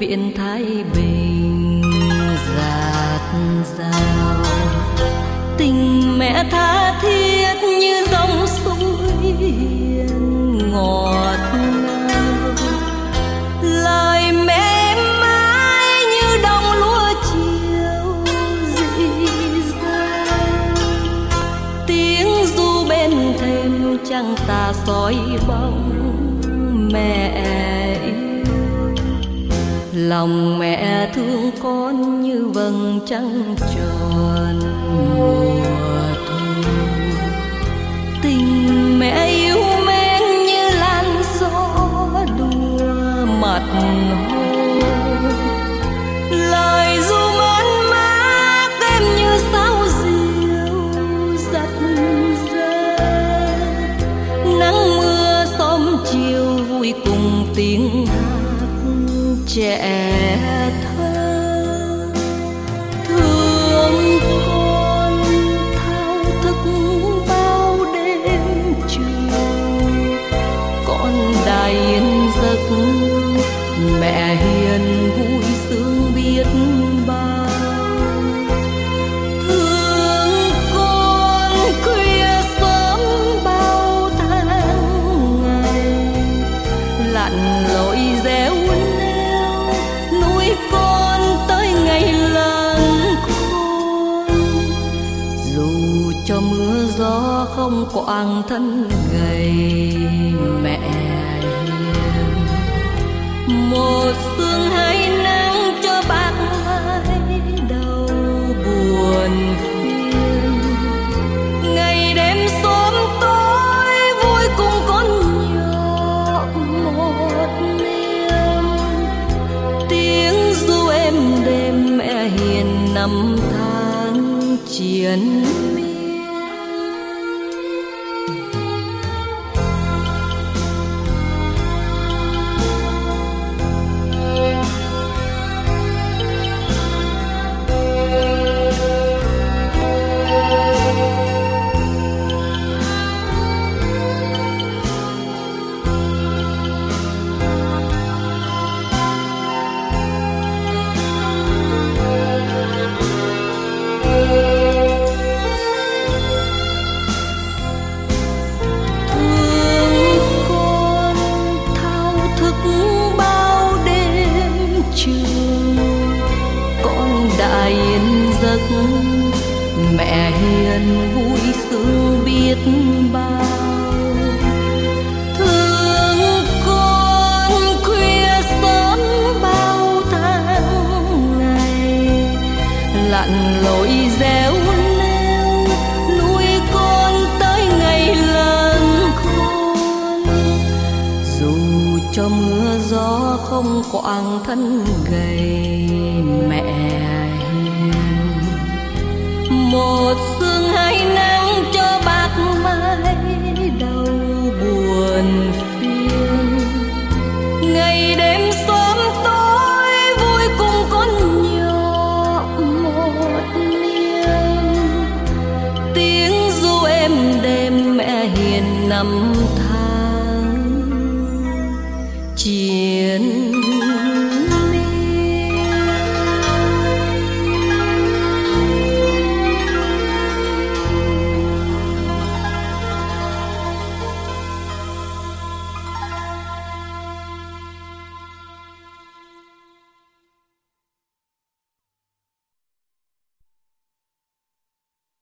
biển thái bình dạt dào tình mẹ tha thiết như dòng suối hiền ngọt ngào. Lời mẹ mãi như đồng lúa chiều dị dàng. Tiếng du bên thềm trăng tà soi bóng mẹ lòng mẹ thương con như vầng trăng tròn mùa thu. Tình mẹ yêu mến như làn gió đùa mặt hồ. Lời ru mơn má em như sao diều giặt ra nắng mưa xóm chiều vui cùng tiếng hát trẻ thơ thương con thao thức bao đêm trường con đài yên giấc, mẹ hiền vui sướng biết bao. Thương con khuya sớm bao tháng ngày, lặn lội réo cho mưa gió không quàng thân gầy mẹ hiền. Một sương hai nắng cho bạc hai đau buồn phiền. Ngày đêm xóm tối vui cùng con nhỏ một niềm. Tiếng ru em đêm mẹ hiền năm tháng chiến miên mẹ hiền vui sướng biết bao. Thương con khuya sớm bao tháng ngày. Lặn lội réo neo, nuôi con tới ngày lớn khôn. Dù cho mưa gió không quàng thân gầy, mẹ một xương hai nắng